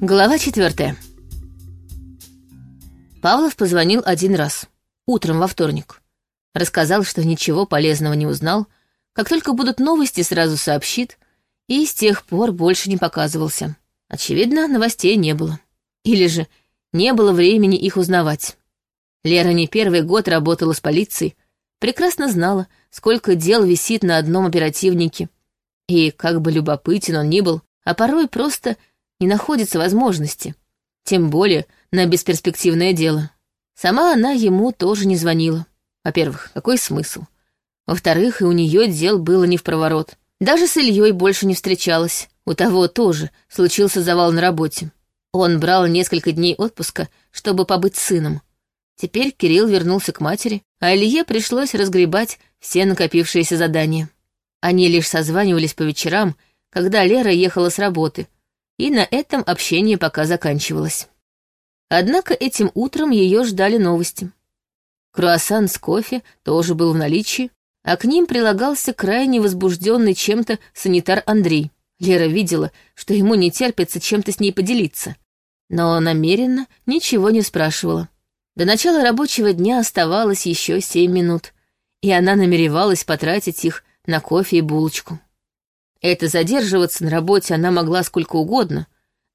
Глава четвертая. Павлов позвонил один раз, утром во вторник. Рассказал, что ничего полезного не узнал, как только будут новости, сразу сообщит, и с тех пор больше не показывался. Очевидно, новостей не было. Или же не было времени их узнавать. Лера не первый год работала с полицией, прекрасно знала, сколько дел висит на одном оперативнике. И, как бы любопытен он ни был, а порой просто не находится возможности. Тем более на бесперспективное дело. Сама она ему тоже не звонила. Во-первых, какой смысл? Во-вторых, и у нее дел было не в проворот. Даже с Ильей больше не встречалась. У того тоже случился завал на работе. Он брал несколько дней отпуска, чтобы побыть сыном. Теперь Кирилл вернулся к матери, а Илье пришлось разгребать все накопившиеся задания. Они лишь созванивались по вечерам, когда Лера ехала с работы, и на этом общение пока заканчивалось. Однако этим утром ее ждали новости. Круассан с кофе тоже был в наличии, а к ним прилагался крайне возбужденный чем-то санитар Андрей. Лера видела, что ему не терпится чем-то с ней поделиться, но намеренно ничего не спрашивала. До начала рабочего дня оставалось еще семь минут, и она намеревалась потратить их на кофе и булочку. Это задерживаться на работе она могла сколько угодно,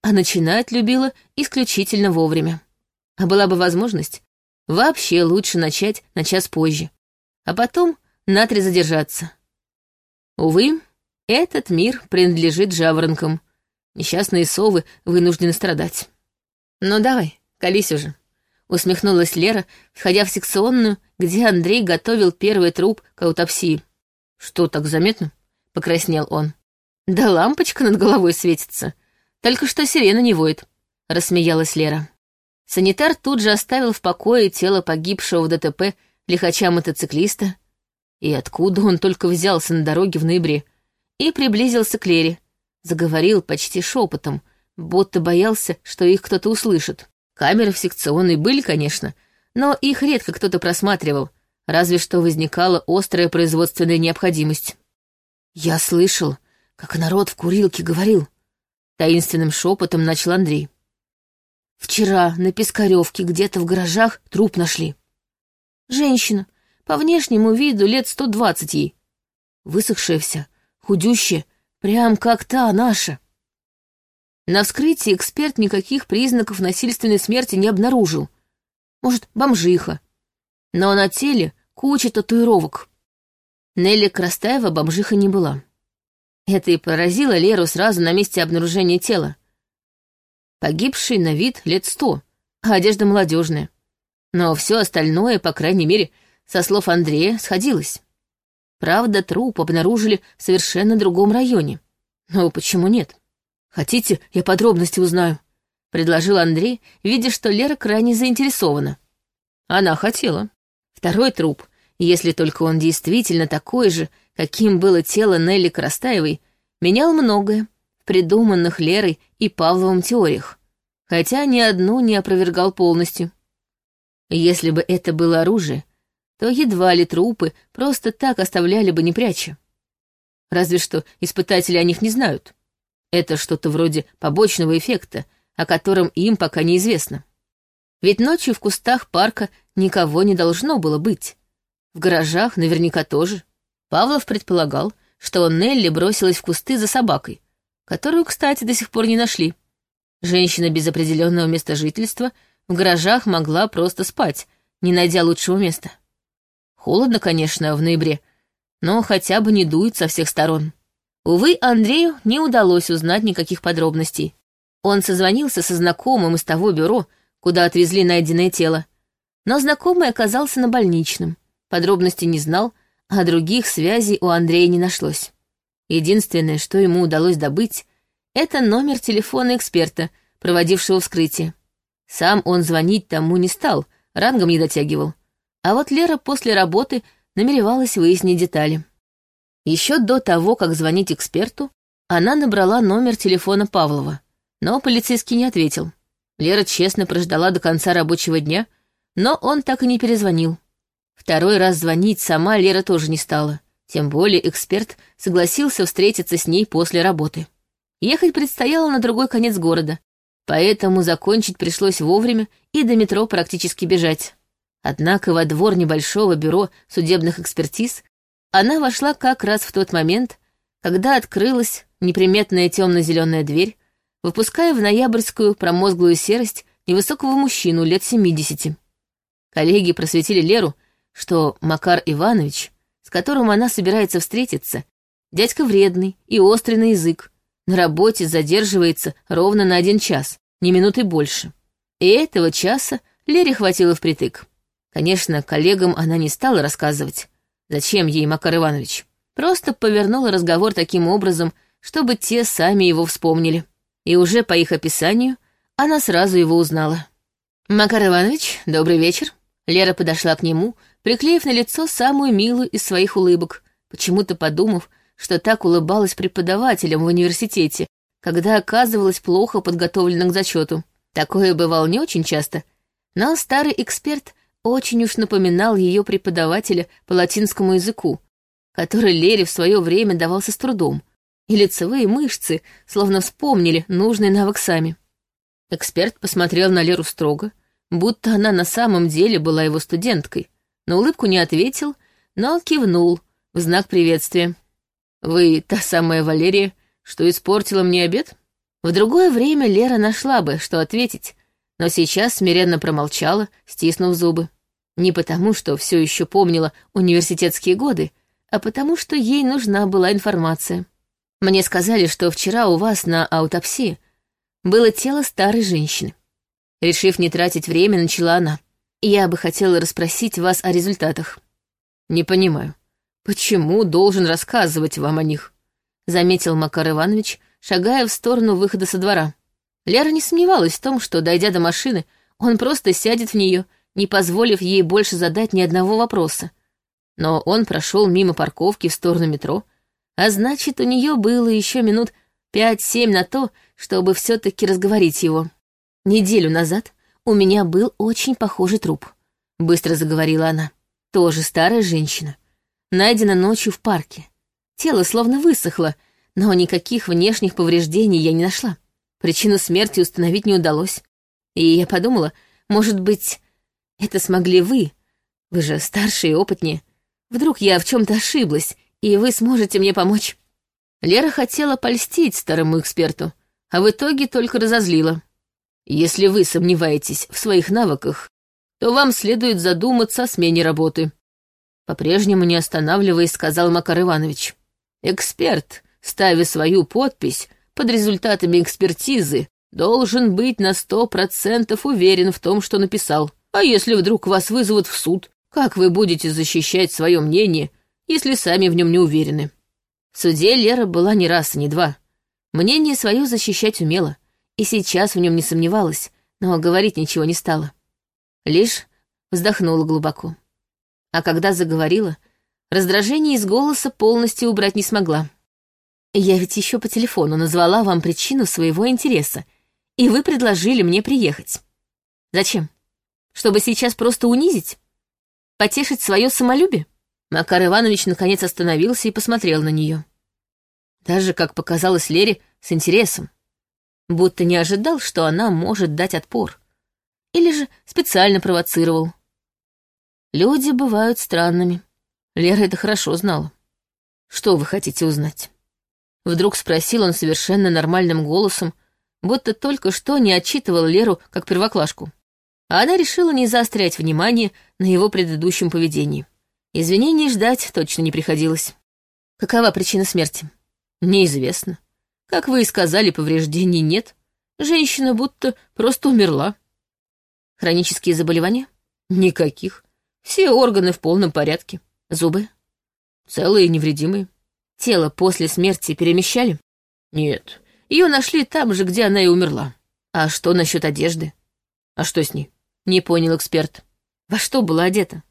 а начинать любила исключительно вовремя. А была бы возможность, вообще лучше начать на час позже, а потом на три задержаться. Увы, этот мир принадлежит жаворонкам. Несчастные совы вынуждены страдать. «Ну давай, колись уже», — усмехнулась Лера, входя в секционную, где Андрей готовил первый труп к аутопсии. «Что, так заметно?» — покраснел он. «Да лампочка над головой светится. Только что сирена не воет», — рассмеялась Лера. Санитар тут же оставил в покое тело погибшего в ДТП лихача-мотоциклиста. И откуда он только взялся на дороге в ноябре? И приблизился к Лере. Заговорил почти шепотом, будто боялся, что их кто-то услышит. Камеры в секционной были, конечно, но их редко кто-то просматривал, разве что возникала острая производственная необходимость. «Я слышал, как народ в курилке говорил», — таинственным шепотом начал Андрей. «Вчера на Пискаревке где-то в гаражах труп нашли. Женщина, по внешнему виду лет сто двадцать ей. Высохшая вся, худющая, прям как та наша». На вскрытии эксперт никаких признаков насильственной смерти не обнаружил. Может, бомжиха. Но на теле куча татуировок. Нелли Крастаева бомжиха не была. Это и поразило Леру сразу на месте обнаружения тела. Погибший на вид лет сто, а одежда молодежная. Но все остальное, по крайней мере, со слов Андрея, сходилось. Правда, труп обнаружили в совершенно другом районе. Но почему нет? Хотите, я подробности узнаю? Предложил Андрей, видя, что Лера крайне заинтересована. Она хотела. Второй труп, если только он действительно такой же, каким было тело Нелли Крастаевой, менял многое в придуманных Лерой и Павловым теориях, хотя ни одну не опровергал полностью. Если бы это было оружие, то едва ли трупы просто так оставляли бы не пряча. Разве что испытатели о них не знают. Это что-то вроде побочного эффекта, о котором им пока неизвестно. Ведь ночью в кустах парка никого не должно было быть. В гаражах наверняка тоже. Павлов предполагал, что Нелли бросилась в кусты за собакой, которую, кстати, до сих пор не нашли. Женщина без определенного места жительства в гаражах могла просто спать, не найдя лучшего места. Холодно, конечно, в ноябре, но хотя бы не дует со всех сторон. Увы, Андрею не удалось узнать никаких подробностей. Он созвонился со знакомым из того бюро, куда отвезли найденное тело. Но знакомый оказался на больничном. Подробностей не знал, а других связей у Андрея не нашлось. Единственное, что ему удалось добыть, это номер телефона эксперта, проводившего вскрытие. Сам он звонить тому не стал, рангом не дотягивал. А вот Лера после работы намеревалась выяснить детали. Еще до того, как звонить эксперту, она набрала номер телефона Павлова, но полицейский не ответил. Лера честно прождала до конца рабочего дня, но он так и не перезвонил. Второй раз звонить сама Лера тоже не стала. Тем более эксперт согласился встретиться с ней после работы. Ехать предстояло на другой конец города. Поэтому закончить пришлось вовремя и до метро практически бежать. Однако во двор небольшого бюро судебных экспертиз она вошла как раз в тот момент, когда открылась неприметная темно-зеленая дверь, выпуская в ноябрьскую промозглую серость невысокого мужчину лет семидесяти. Коллеги просветили Леру, что Макар Иванович, с которым она собирается встретиться, дядька вредный и острый на язык, на работе задерживается ровно на один час, ни минуты больше. И этого часа Лере хватило впритык. Конечно, коллегам она не стала рассказывать, зачем ей Макар Иванович. Просто повернула разговор таким образом, чтобы те сами его вспомнили. И уже по их описанию она сразу его узнала. «Макар Иванович, добрый вечер». Лера подошла к нему, приклеив на лицо самую милую из своих улыбок, почему-то подумав, что так улыбалась преподавателям в университете, когда оказывалась плохо подготовлена к зачету. Такое бывало не очень часто, но старый эксперт очень уж напоминал ее преподавателя по латинскому языку, который Лере в свое время давался с трудом, и лицевые мышцы словно вспомнили нужный навык сами. Эксперт посмотрел на Леру строго, будто она на самом деле была его студенткой, на улыбку не ответил, но кивнул в знак приветствия. «Вы та самая Валерия, что испортила мне обед?» В другое время Лера нашла бы, что ответить, но сейчас смиренно промолчала, стиснув зубы. Не потому, что все еще помнила университетские годы, а потому, что ей нужна была информация. Мне сказали, что вчера у вас на аутопсии было тело старой женщины. Решив не тратить время, начала она. Я бы хотела расспросить вас о результатах. Не понимаю, почему должен рассказывать вам о них? Заметил Макар Иванович, шагая в сторону выхода со двора. Лера не сомневалась в том, что, дойдя до машины, он просто сядет в нее, не позволив ей больше задать ни одного вопроса. Но он прошел мимо парковки в сторону метро, а значит, у нее было еще минут пять-семь на то, чтобы все-таки разговорить его. Неделю назад у меня был очень похожий труп, быстро заговорила она. Тоже старая женщина. Найдена ночью в парке. Тело словно высохло, но никаких внешних повреждений я не нашла. Причину смерти установить не удалось. И я подумала, может быть, это смогли вы. Вы же старше и опытнее. Вдруг я в чем-то ошиблась, и вы сможете мне помочь. Лера хотела польстить старому эксперту, а в итоге только разозлила. Если вы сомневаетесь в своих навыках, то вам следует задуматься о смене работы. По-прежнему не останавливаясь, сказал Макар Иванович. Эксперт, ставя свою подпись под результатами экспертизы, должен быть на сто процентов уверен в том, что написал. А если вдруг вас вызовут в суд, как вы будете защищать свое мнение, если сами в нем не уверены? В суде Лера была не раз и не два. Мнение свое защищать умела, и сейчас в нем не сомневалась, но говорить ничего не стала. Лишь вздохнула глубоко. А когда заговорила, Раздражение из голоса полностью убрать не смогла. Я ведь еще по телефону назвала вам причину своего интереса, и вы предложили мне приехать. Зачем? Чтобы сейчас просто унизить? Потешить свое самолюбие? Макар Иванович наконец остановился и посмотрел на нее. Даже, как показалось Лере, с интересом. Будто не ожидал, что она может дать отпор. Или же специально провоцировал. Люди бывают странными. Лера это хорошо знала. «Что вы хотите узнать?» Вдруг спросил он совершенно нормальным голосом, будто только что не отчитывал Леру как первоклашку. А она решила не заострять внимание на его предыдущем поведении. Извинений ждать точно не приходилось. Какова причина смерти? Неизвестно. Как вы и сказали, повреждений нет. Женщина будто просто умерла. Хронические заболевания? Никаких. Все органы в полном порядке. Зубы? Целые и невредимые. Тело после смерти перемещали? Нет. Ее нашли там же, где она и умерла. А что насчет одежды? А что с ней? Не понял эксперт. Во что была одета?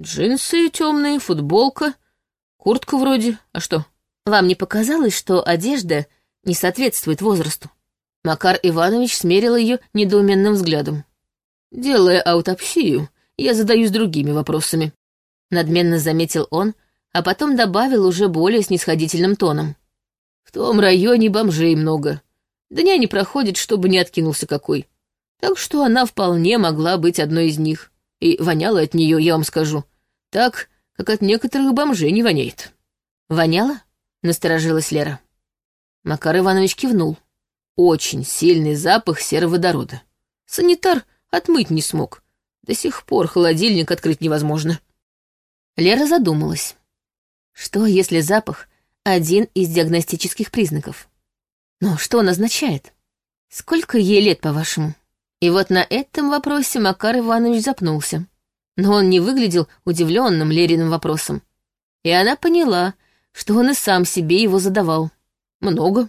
Джинсы темные, футболка, куртка вроде. А что? Вам не показалось, что одежда не соответствует возрасту? Макар Иванович смерил ее недоуменным взглядом. Делая аутопсию, я задаюсь другими вопросами надменно заметил он, а потом добавил уже более снисходительным тоном. В том районе бомжей много. Дня не проходит, чтобы не откинулся какой. Так что она вполне могла быть одной из них. И воняла от нее, я вам скажу, так, как от некоторых бомжей не воняет. «Воняло?» — насторожилась Лера. Макар Иванович кивнул. Очень сильный запах сероводорода. Санитар отмыть не смог. До сих пор холодильник открыть невозможно. Лера задумалась. Что, если запах — один из диагностических признаков? Но что он означает? Сколько ей лет, по-вашему? И вот на этом вопросе Макар Иванович запнулся. Но он не выглядел удивленным Лериным вопросом. И она поняла, что он и сам себе его задавал. Много.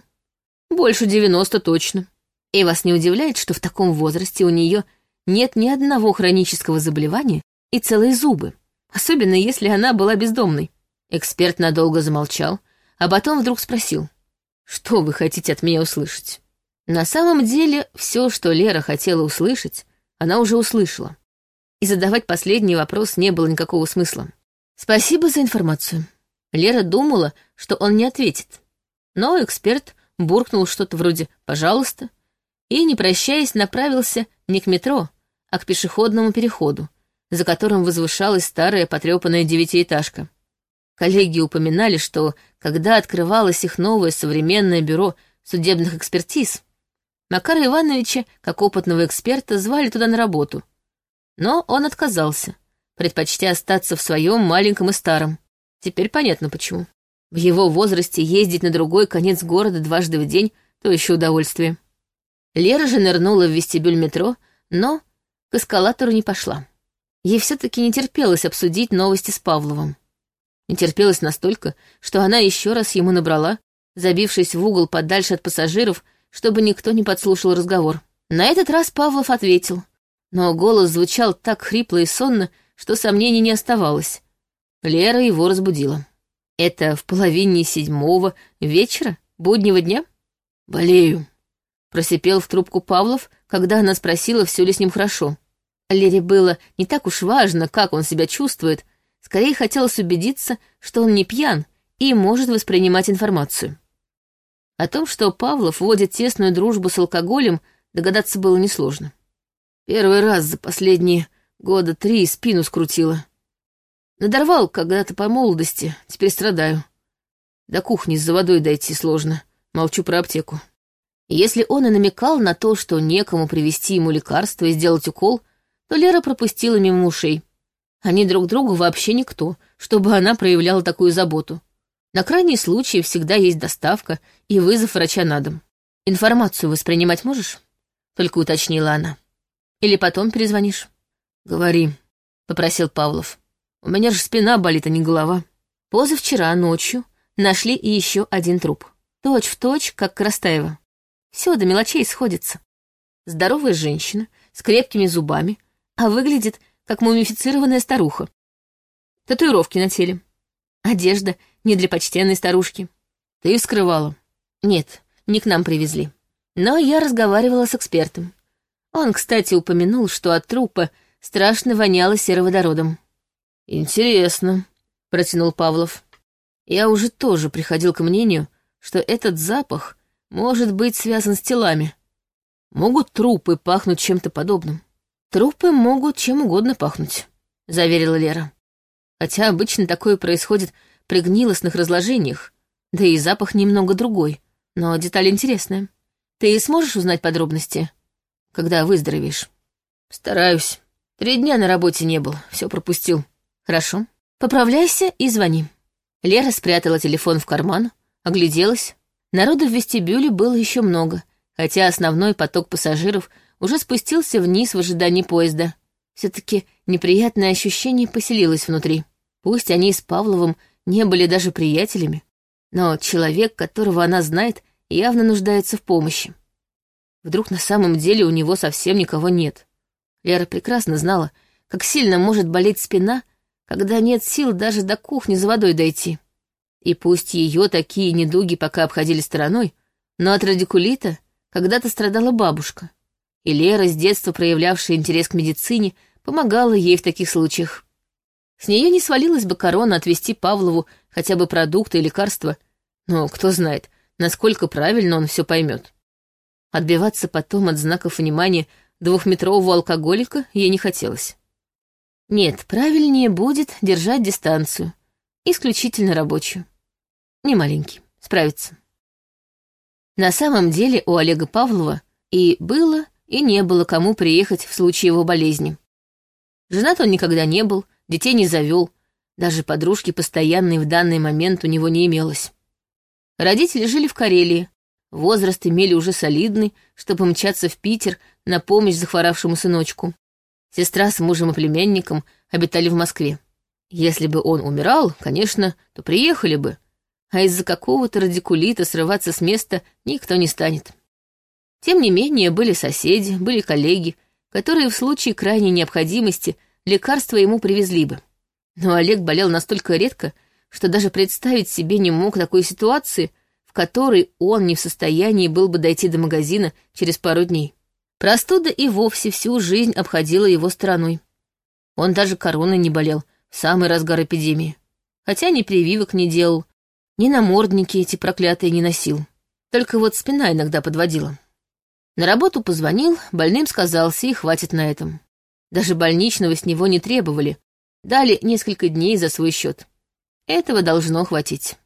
Больше девяносто точно. И вас не удивляет, что в таком возрасте у нее нет ни одного хронического заболевания и целые зубы, особенно если она была бездомной. Эксперт надолго замолчал, а потом вдруг спросил, «Что вы хотите от меня услышать?» На самом деле, все, что Лера хотела услышать, она уже услышала. И задавать последний вопрос не было никакого смысла. «Спасибо за информацию». Лера думала, что он не ответит. Но эксперт буркнул что-то вроде «пожалуйста» и, не прощаясь, направился не к метро, а к пешеходному переходу, за которым возвышалась старая потрепанная девятиэтажка. Коллеги упоминали, что, когда открывалось их новое современное бюро судебных экспертиз, Макара Ивановича, как опытного эксперта, звали туда на работу. Но он отказался, предпочтя остаться в своем маленьком и старом. Теперь понятно почему. В его возрасте ездить на другой конец города дважды в день — то еще удовольствие. Лера же нырнула в вестибюль метро, но к эскалатору не пошла. Ей все-таки не терпелось обсудить новости с Павловым. Не терпелось настолько, что она еще раз ему набрала, забившись в угол подальше от пассажиров, чтобы никто не подслушал разговор. На этот раз Павлов ответил, но голос звучал так хрипло и сонно, что сомнений не оставалось. Лера его разбудила. Это в половине седьмого вечера, буднего дня? Болею. Просипел в трубку Павлов, когда она спросила, все ли с ним хорошо. Лере было не так уж важно, как он себя чувствует, скорее хотелось убедиться, что он не пьян и может воспринимать информацию. О том, что Павлов вводит тесную дружбу с алкоголем, догадаться было несложно. Первый раз за последние года три спину скрутило. Надорвал когда-то по молодости, теперь страдаю. До кухни за водой дойти сложно, молчу про аптеку. если он и намекал на то, что некому привезти ему лекарство и сделать укол, то Лера пропустила мимо ушей. Они друг другу вообще никто, чтобы она проявляла такую заботу. На крайний случай всегда есть доставка и вызов врача на дом. «Информацию воспринимать можешь?» — только уточнила она. «Или потом перезвонишь?» «Говори», — попросил Павлов. У меня же спина болит, а не голова. Позавчера ночью нашли и еще один труп. Точь в точь, как Крастаева. Все до мелочей сходится. Здоровая женщина с крепкими зубами, а выглядит как мумифицированная старуха. Татуировки на теле. Одежда не для почтенной старушки. Ты их скрывала? Нет, не к нам привезли. Но я разговаривала с экспертом. Он, кстати, упомянул, что от трупа страшно воняло сероводородом. «Интересно», — протянул Павлов. «Я уже тоже приходил к мнению, что этот запах может быть связан с телами. Могут трупы пахнуть чем-то подобным?» «Трупы могут чем угодно пахнуть», — заверила Лера. «Хотя обычно такое происходит при гнилостных разложениях, да и запах немного другой, но деталь интересная. Ты сможешь узнать подробности, когда выздоровеешь?» «Стараюсь. Три дня на работе не был, все пропустил». «Хорошо. Поправляйся и звони». Лера спрятала телефон в карман, огляделась. Народу в вестибюле было еще много, хотя основной поток пассажиров уже спустился вниз в ожидании поезда. Все-таки неприятное ощущение поселилось внутри. Пусть они с Павловым не были даже приятелями, но человек, которого она знает, явно нуждается в помощи. Вдруг на самом деле у него совсем никого нет. Лера прекрасно знала, как сильно может болеть спина, когда нет сил даже до кухни за водой дойти. И пусть ее такие недуги пока обходили стороной, но от радикулита когда-то страдала бабушка, и Лера, с детства проявлявшая интерес к медицине, помогала ей в таких случаях. С нее не свалилась бы корона отвести Павлову хотя бы продукты и лекарства, но кто знает, насколько правильно он все поймет. Отбиваться потом от знаков внимания двухметрового алкоголика ей не хотелось. Нет, правильнее будет держать дистанцию, исключительно рабочую. Не маленький, справится. На самом деле у Олега Павлова и было, и не было кому приехать в случае его болезни. Женат он никогда не был, детей не завел, даже подружки постоянной в данный момент у него не имелось. Родители жили в Карелии, возраст имели уже солидный, чтобы мчаться в Питер на помощь захворавшему сыночку. Сестра с мужем и племянником обитали в Москве. Если бы он умирал, конечно, то приехали бы, а из-за какого-то радикулита срываться с места никто не станет. Тем не менее, были соседи, были коллеги, которые в случае крайней необходимости лекарства ему привезли бы. Но Олег болел настолько редко, что даже представить себе не мог такой ситуации, в которой он не в состоянии был бы дойти до магазина через пару дней. Простуда и вовсе всю жизнь обходила его стороной. Он даже короной не болел в самый разгар эпидемии. Хотя ни прививок не делал, ни намордники эти проклятые не носил. Только вот спина иногда подводила. На работу позвонил, больным сказался, и хватит на этом. Даже больничного с него не требовали. Дали несколько дней за свой счет. Этого должно хватить.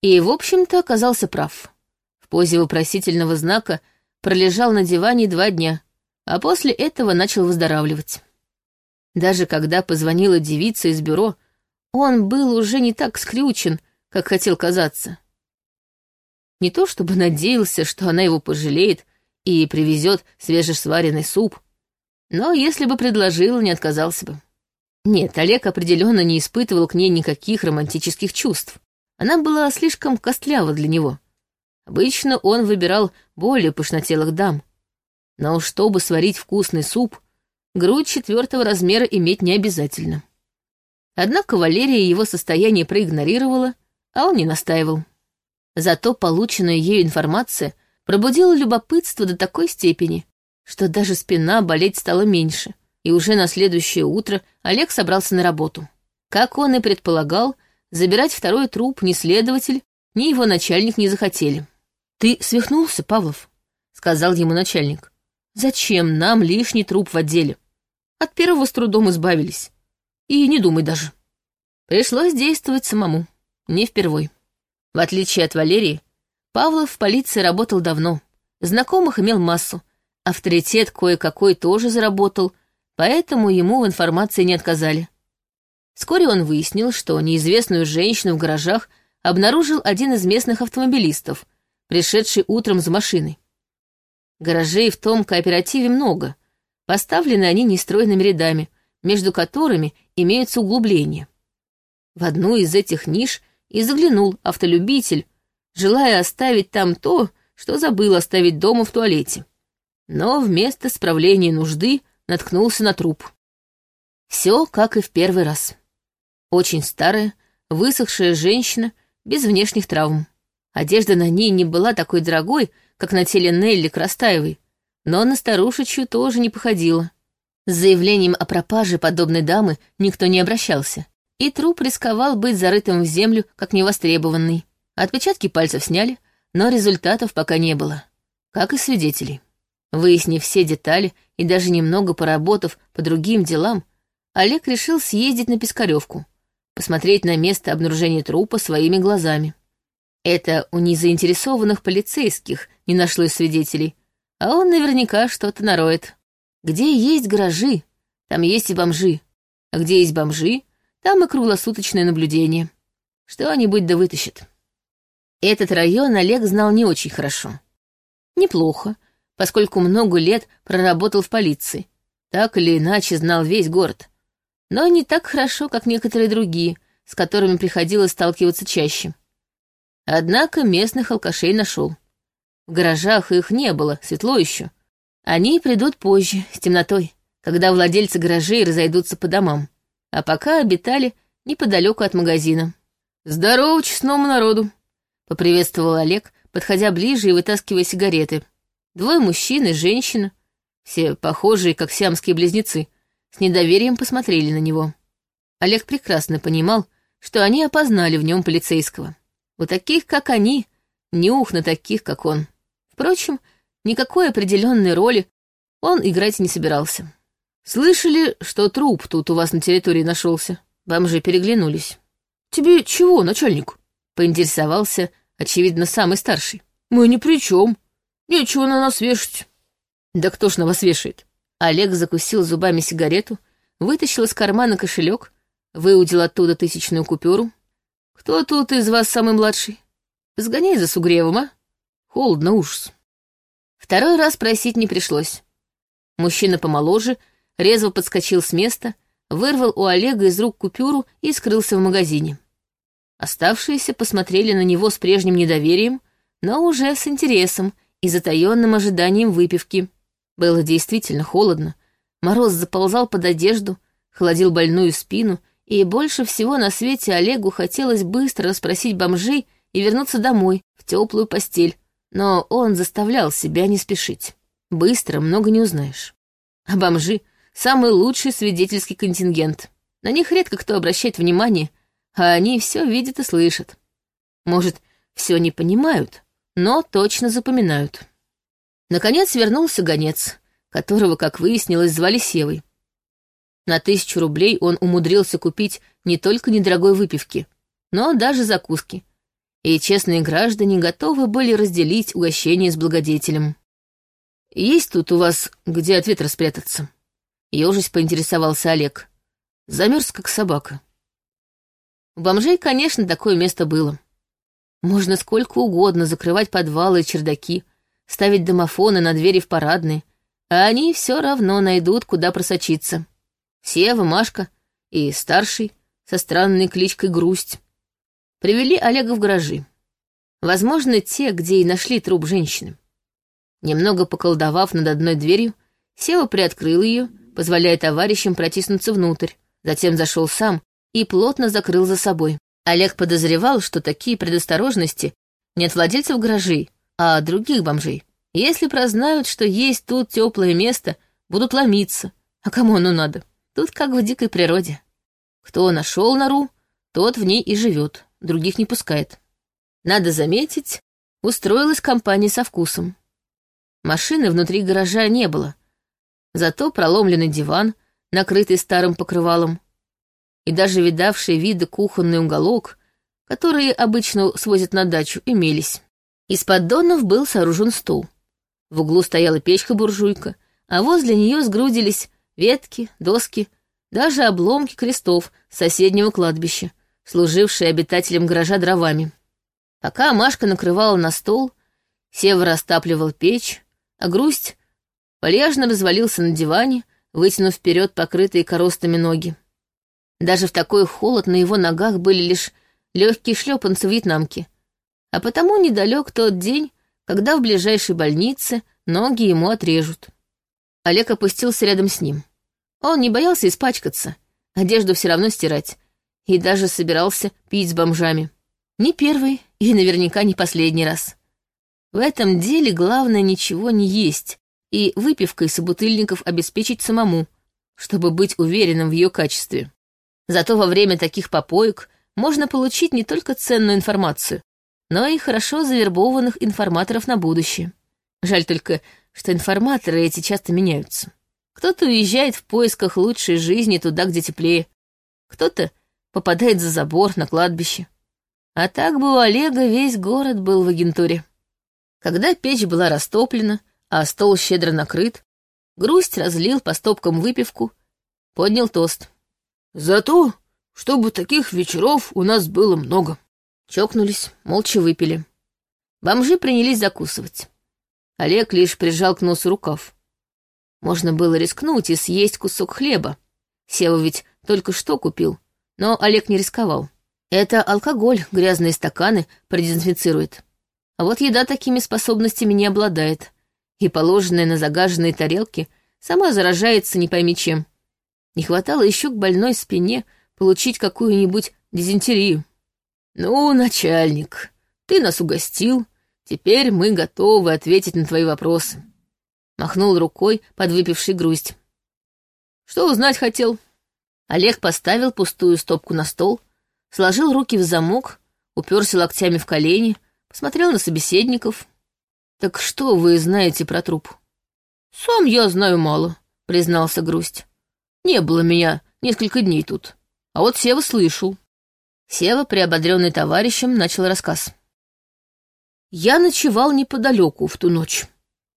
И, в общем-то, оказался прав. В позе вопросительного знака пролежал на диване два дня, а после этого начал выздоравливать. Даже когда позвонила девица из бюро, он был уже не так скрючен, как хотел казаться. Не то чтобы надеялся, что она его пожалеет и привезет свежесваренный суп, но если бы предложил, не отказался бы. Нет, Олег определенно не испытывал к ней никаких романтических чувств. Она была слишком костлява для него. Обычно он выбирал более пышнотелых дам. Но чтобы сварить вкусный суп, грудь четвертого размера иметь не обязательно. Однако Валерия его состояние проигнорировала, а он не настаивал. Зато полученная ею информация пробудила любопытство до такой степени, что даже спина болеть стала меньше, и уже на следующее утро Олег собрался на работу. Как он и предполагал, забирать второй труп ни следователь, ни его начальник не захотели. «Ты свихнулся, Павлов?» — сказал ему начальник. «Зачем нам лишний труп в отделе? От первого с трудом избавились. И не думай даже». Пришлось действовать самому, не впервой. В отличие от Валерии, Павлов в полиции работал давно, знакомых имел массу, авторитет кое-какой тоже заработал, поэтому ему в информации не отказали. Вскоре он выяснил, что неизвестную женщину в гаражах обнаружил один из местных автомобилистов, пришедший утром за машиной. Гаражей в том кооперативе много. Поставлены они нестройными рядами, между которыми имеются углубления. В одну из этих ниш и заглянул автолюбитель, желая оставить там то, что забыл оставить дома в туалете. Но вместо справления нужды наткнулся на труп. Все как и в первый раз. Очень старая, высохшая женщина без внешних травм. Одежда на ней не была такой дорогой, как на теле Нелли Крастаевой, но на старушечью тоже не походила. С заявлением о пропаже подобной дамы никто не обращался, и труп рисковал быть зарытым в землю, как невостребованный. Отпечатки пальцев сняли, но результатов пока не было, как и свидетелей. Выяснив все детали и даже немного поработав по другим делам, Олег решил съездить на Пискаревку, посмотреть на место обнаружения трупа своими глазами. Это у незаинтересованных полицейских не нашлось свидетелей, а он наверняка что-то нароет. Где есть гаражи, там есть и бомжи, а где есть бомжи, там и круглосуточное наблюдение. Что-нибудь да вытащит. Этот район Олег знал не очень хорошо. Неплохо, поскольку много лет проработал в полиции. Так или иначе знал весь город. Но не так хорошо, как некоторые другие, с которыми приходилось сталкиваться чаще. Однако местных алкашей нашел. В гаражах их не было, светло еще. Они придут позже, с темнотой, когда владельцы гаражей разойдутся по домам, а пока обитали неподалеку от магазина. «Здорово, честному народу!» — поприветствовал Олег, подходя ближе и вытаскивая сигареты. Двое мужчин и женщина, все похожие, как сиамские близнецы, с недоверием посмотрели на него. Олег прекрасно понимал, что они опознали в нем полицейского. У таких, как они, не ух на таких, как он. Впрочем, Никакой определенной роли он играть не собирался. «Слышали, что труп тут у вас на территории нашелся?» Бомжи переглянулись. «Тебе чего, начальник?» — поинтересовался, очевидно, самый старший. «Мы ни при чем. Нечего на нас вешать». «Да кто ж на вас вешает?» Олег закусил зубами сигарету, вытащил из кармана кошелек, выудил оттуда тысячную купюру. «Кто тут из вас самый младший? Сгоняй за Сугревым, а? Холодно ужас». Второй раз просить не пришлось. Мужчина помоложе резво подскочил с места, вырвал у Олега из рук купюру и скрылся в магазине. Оставшиеся посмотрели на него с прежним недоверием, но уже с интересом и затаённым ожиданием выпивки. Было действительно холодно, мороз заползал под одежду, холодил больную спину, и больше всего на свете Олегу хотелось быстро расспросить бомжей и вернуться домой, в теплую постель, но он заставлял себя не спешить. Быстро много не узнаешь. А бомжи — самый лучший свидетельский контингент. На них редко кто обращает внимание, а они все видят и слышат. Может, все не понимают, но точно запоминают. Наконец вернулся гонец, которого, как выяснилось, звали Севой. На тысячу рублей он умудрился купить не только недорогой выпивки, но даже закуски. И честные граждане готовы были разделить угощение с благодетелем. «Есть тут у вас где от ветра спрятаться?» Ёжись поинтересовался Олег. Замерз, как собака. У бомжей, конечно, такое место было. Можно сколько угодно закрывать подвалы и чердаки, ставить домофоны на двери в парадные, а они все равно найдут, куда просочиться. Сева, Машка и старший со странной кличкой Грусть привели Олега в гаражи. Возможно, те, где и нашли труп женщины. Немного поколдовав над одной дверью, Сева приоткрыл ее, позволяя товарищам протиснуться внутрь, затем зашел сам и плотно закрыл за собой. Олег подозревал, что такие предосторожности не от владельцев гаражей, а от других бомжей. Если прознают, что есть тут теплое место, будут ломиться. А кому оно надо? Тут как в дикой природе. Кто нашел нору, тот в ней и живет, других не пускает. Надо заметить, устроилась компания со вкусом. Машины внутри гаража не было. Зато проломленный диван, накрытый старым покрывалом, и даже видавший виды кухонный уголок, которые обычно свозят на дачу, имелись. Из поддонов был сооружен стол. В углу стояла печка-буржуйка, а возле нее сгрудились ветки, доски, даже обломки крестов соседнего кладбища, служившие обитателям гаража дровами. Пока Машка накрывала на стол, Сева растапливал печь, а грусть вальяжно развалился на диване, вытянув вперед покрытые коростами ноги. Даже в такой холод на его ногах были лишь легкие шлепанцы вьетнамки, а потому недалек тот день, когда в ближайшей больнице ноги ему отрежут. Олег опустился рядом с ним. Он не боялся испачкаться, одежду все равно стирать, и даже собирался пить с бомжами. Не первый и наверняка не последний раз. В этом деле главное ничего не есть и выпивкой собутыльников обеспечить самому, чтобы быть уверенным в ее качестве. Зато во время таких попоек можно получить не только ценную информацию, но и хорошо завербованных информаторов на будущее. Жаль только, что информаторы эти часто меняются. Кто-то уезжает в поисках лучшей жизни туда, где теплее, кто-то попадает за забор на кладбище. А так бы у Олега весь город был в агентуре. Когда печь была растоплена, а стол щедро накрыт, грусть разлил по стопкам выпивку, поднял тост. «За то, чтобы таких вечеров у нас было много». Чокнулись, молча выпили. Бомжи принялись закусывать. Олег лишь прижал к носу рукав. Можно было рискнуть и съесть кусок хлеба. Сева ведь только что купил, но Олег не рисковал. Это алкоголь грязные стаканы продезинфицирует. А вот еда такими способностями не обладает, и положенная на загаженные тарелки сама заражается не пойми чем. Не хватало еще к больной спине получить какую-нибудь дизентерию. «Ну, начальник, ты нас угостил, теперь мы готовы ответить на твои вопросы», — махнул рукой подвыпивший грусть. «Что узнать хотел?» Олег поставил пустую стопку на стол, сложил руки в замок, уперся локтями в колени, посмотрел на собеседников. Так что вы знаете про труп? Сам я знаю мало, признался грусть. Не было меня несколько дней тут. А вот Сева слышал. Сева, приободренный товарищем, начал рассказ. Я ночевал неподалеку в ту ночь.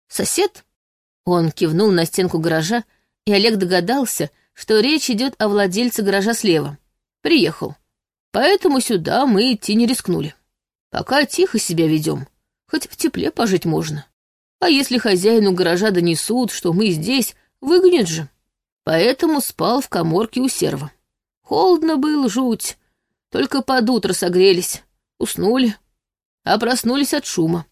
Сосед? Он кивнул на стенку гаража, и Олег догадался, что речь идет о владельце гаража слева. Приехал. Поэтому сюда мы идти не рискнули. Пока тихо себя ведем, хоть в тепле пожить можно. А если хозяину гаража донесут, что мы здесь, выгонят же. Поэтому спал в коморке у серва. Холодно было, жуть. Только под утро согрелись, уснули, а проснулись от шума.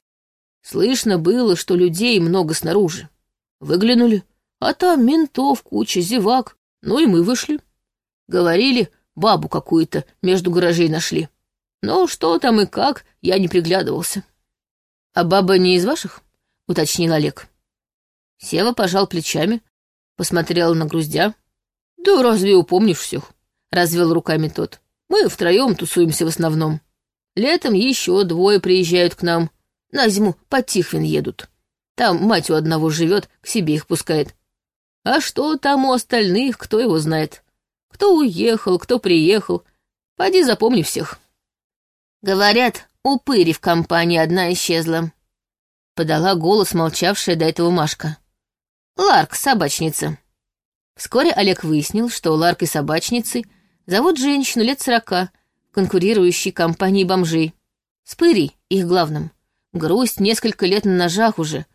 Слышно было, что людей много снаружи. Выглянули, а там ментов куча, зевак, ну и мы вышли. Говорили, бабу какую-то между гаражей нашли. Но что там и как, я не приглядывался. «А баба не из ваших?» — уточнил Олег. Сева пожал плечами, посмотрел на груздя. «Да разве упомнишь всех?» — развел руками тот. «Мы втроем тусуемся в основном. Летом еще двое приезжают к нам. На зиму по Тихвин едут. Там мать у одного живет, к себе их пускает. А что там у остальных, кто его знает? Кто уехал, кто приехал. Пойди запомни всех». «Говорят, упыри в компании одна исчезла», — подала голос молчавшая до этого Машка. «Ларк, собачница». Вскоре Олег выяснил, что Ларкой собачницей зовут женщину лет сорока, конкурирующей компании бомжей. Спырей, их главным. Грусть несколько лет на ножах уже.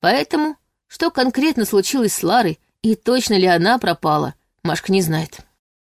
Поэтому, что конкретно случилось с Ларой и точно ли она пропала, Машка не знает.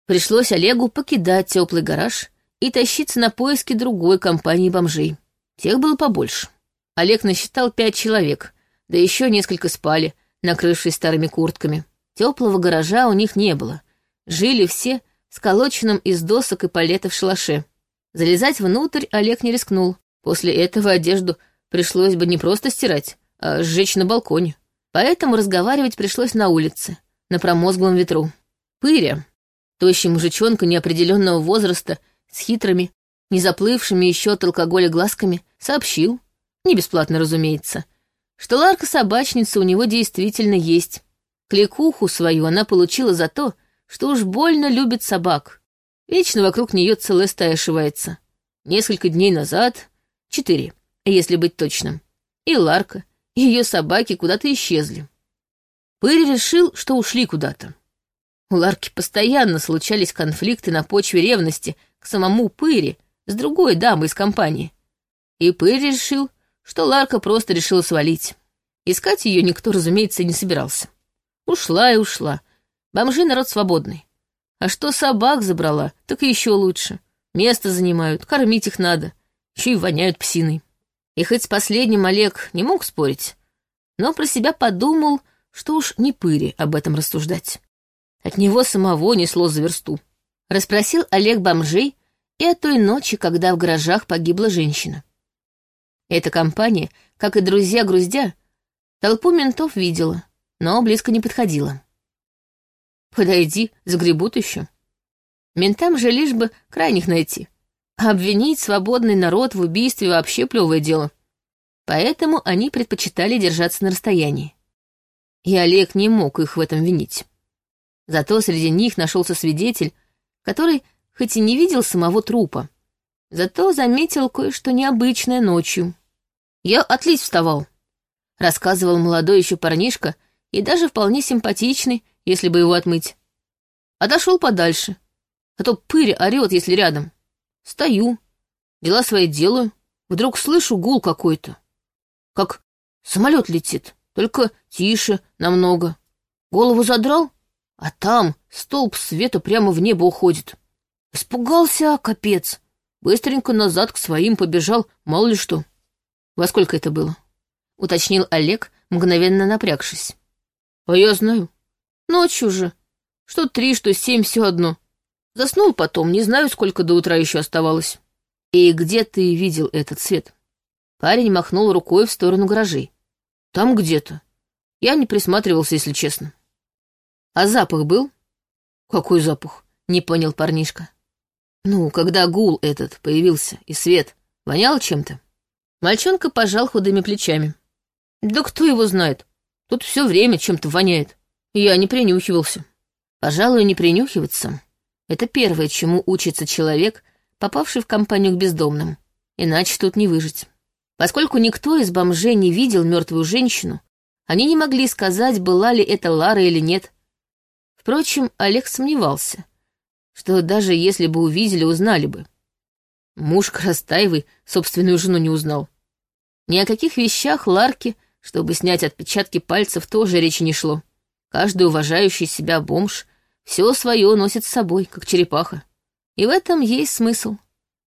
Пришлось Олегу покидать теплый гараж и тащиться на поиски другой компании бомжей. Тех было побольше. Олег насчитал пять человек, да еще несколько спали, накрывшись старыми куртками. Теплого гаража у них не было. Жили все сколоченным из досок и палетов шалаше. Залезать внутрь Олег не рискнул. После этого одежду пришлось бы не просто стирать, а сжечь на балконе. Поэтому разговаривать пришлось на улице, на промозглом ветру. Пыря, тощий мужичонка неопределенного возраста, с хитрыми, не заплывшими еще от алкоголя глазками, сообщил, не бесплатно, разумеется, что ларка-собачница у него действительно есть. Кликуху свою она получила за то, что уж больно любит собак. Вечно вокруг нее целая стая ошивается. Несколько дней назад, четыре, если быть точным, и Ларка, и ее собаки куда-то исчезли. Пырь решил, что ушли куда-то. У Ларки постоянно случались конфликты на почве ревности к самому Пыре с другой дамой из компании. И Пырь решил, что Ларка просто решила свалить. Искать ее никто, разумеется, не собирался. Ушла и ушла. Бомжи народ свободный. А что собак забрала, так еще лучше. Место занимают, кормить их надо. Еще и воняют псиной. И хоть с последним Олег не мог спорить, но про себя подумал, что уж не пыри об этом рассуждать. От него самого несло за версту. Расспросил Олег бомжей и о той ночи, когда в гаражах погибла женщина. Эта компания, как и друзья Груздя, толпу ментов видела, но близко не подходила. Подойди, загребут еще. Ментам же лишь бы крайних найти. Обвинить свободный народ в убийстве вообще плевое дело. Поэтому они предпочитали держаться на расстоянии. И Олег не мог их в этом винить. Зато среди них нашелся свидетель, который хоть и не видел самого трупа, зато заметил кое-что необычное ночью. «Я отлить вставал», — рассказывал молодой еще парнишка и даже вполне симпатичный, если бы его отмыть. Отошел подальше, а то пырь орет, если рядом. Стою, дела свои делаю, вдруг слышу гул какой-то. Как самолет летит, только тише намного. Голову задрал, а там столб света прямо в небо уходит. Испугался, капец. Быстренько назад к своим побежал, мало ли что. Во сколько это было? Уточнил Олег, мгновенно напрягшись. А я знаю. Ночью же. Что три, что семь, все одно. Заснул потом, не знаю, сколько до утра еще оставалось. И где ты видел этот свет? Парень махнул рукой в сторону гаражей. Там где-то. Я не присматривался, если честно. А запах был? Какой запах? Не понял парнишка. Ну, когда гул этот появился и свет, вонял чем-то? Мальчонка пожал худыми плечами. Да кто его знает? Тут все время чем-то воняет. Я не принюхивался. Пожалуй, не принюхиваться. Это первое, чему учится человек, попавший в компанию к бездомным. Иначе тут не выжить. Поскольку никто из бомжей не видел мертвую женщину, они не могли сказать, была ли это Лара или нет. Впрочем, Олег сомневался, что даже если бы увидели, узнали бы. Муж Крастаевой собственную жену не узнал. Ни о каких вещах Ларки, чтобы снять отпечатки пальцев, тоже речи не шло. Каждый уважающий себя бомж все свое носит с собой, как черепаха. И в этом есть смысл.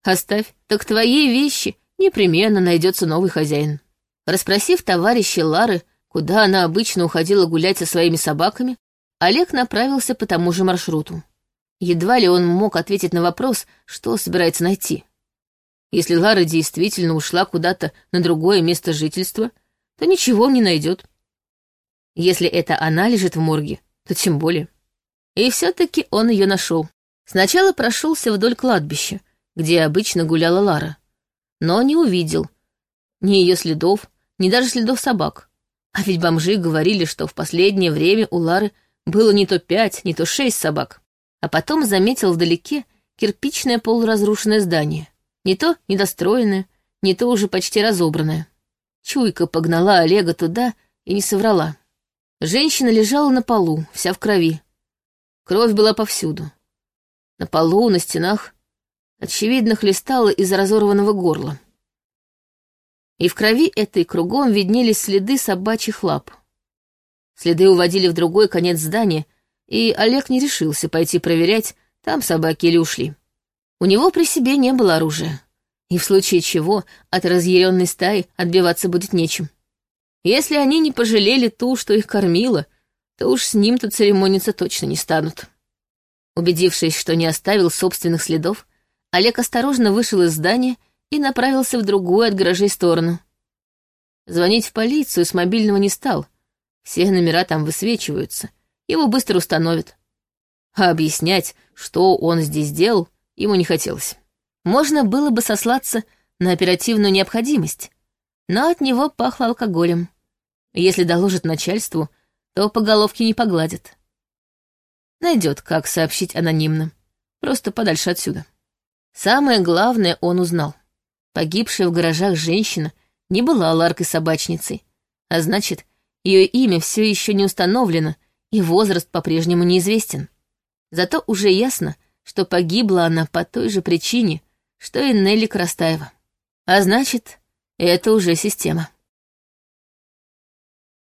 Оставь, так твоей вещи непременно найдется новый хозяин. Расспросив товарища Лары, куда она обычно уходила гулять со своими собаками, Олег направился по тому же маршруту. Едва ли он мог ответить на вопрос, что собирается найти. Если Лара действительно ушла куда-то на другое место жительства, то ничего не найдет. Если это она лежит в морге, то тем более. И все-таки он ее нашел. Сначала прошелся вдоль кладбища, где обычно гуляла Лара, но не увидел ни ее следов, ни даже следов собак. А ведь бомжи говорили, что в последнее время у Лары было не то пять, не то шесть собак. А потом заметил вдалеке кирпичное полуразрушенное здание. Не то недостроенное, не то уже почти разобранное. Чуйка погнала Олега туда и не соврала. Женщина лежала на полу, вся в крови. Кровь была повсюду. На полу, на стенах. Очевидно, хлестала из разорванного горла. И в крови этой кругом виднелись следы собачьих лап. Следы уводили в другой конец здания, и Олег не решился пойти проверять, там собаки или ушли. У него при себе не было оружия, и в случае чего от разъяренной стаи отбиваться будет нечем. Если они не пожалели ту, что их кормила, то уж с ним-то церемониться точно не станут. Убедившись, что не оставил собственных следов, Олег осторожно вышел из здания и направился в другую от гаражей сторону. Звонить в полицию с мобильного не стал. Все номера там высвечиваются, его быстро установят. А объяснять, что он здесь делал, ему не хотелось. Можно было бы сослаться на оперативную необходимость, но от него пахло алкоголем. Если доложит начальству, то по головке не погладят. Найдет, как сообщить анонимно, просто подальше отсюда. Самое главное он узнал. Погибшая в гаражах женщина не была ларкой-собачницей, а значит, ее имя все еще не установлено, и возраст по-прежнему неизвестен. Зато уже ясно, что погибла она по той же причине, что и Нелли Крастаева. А значит, это уже система.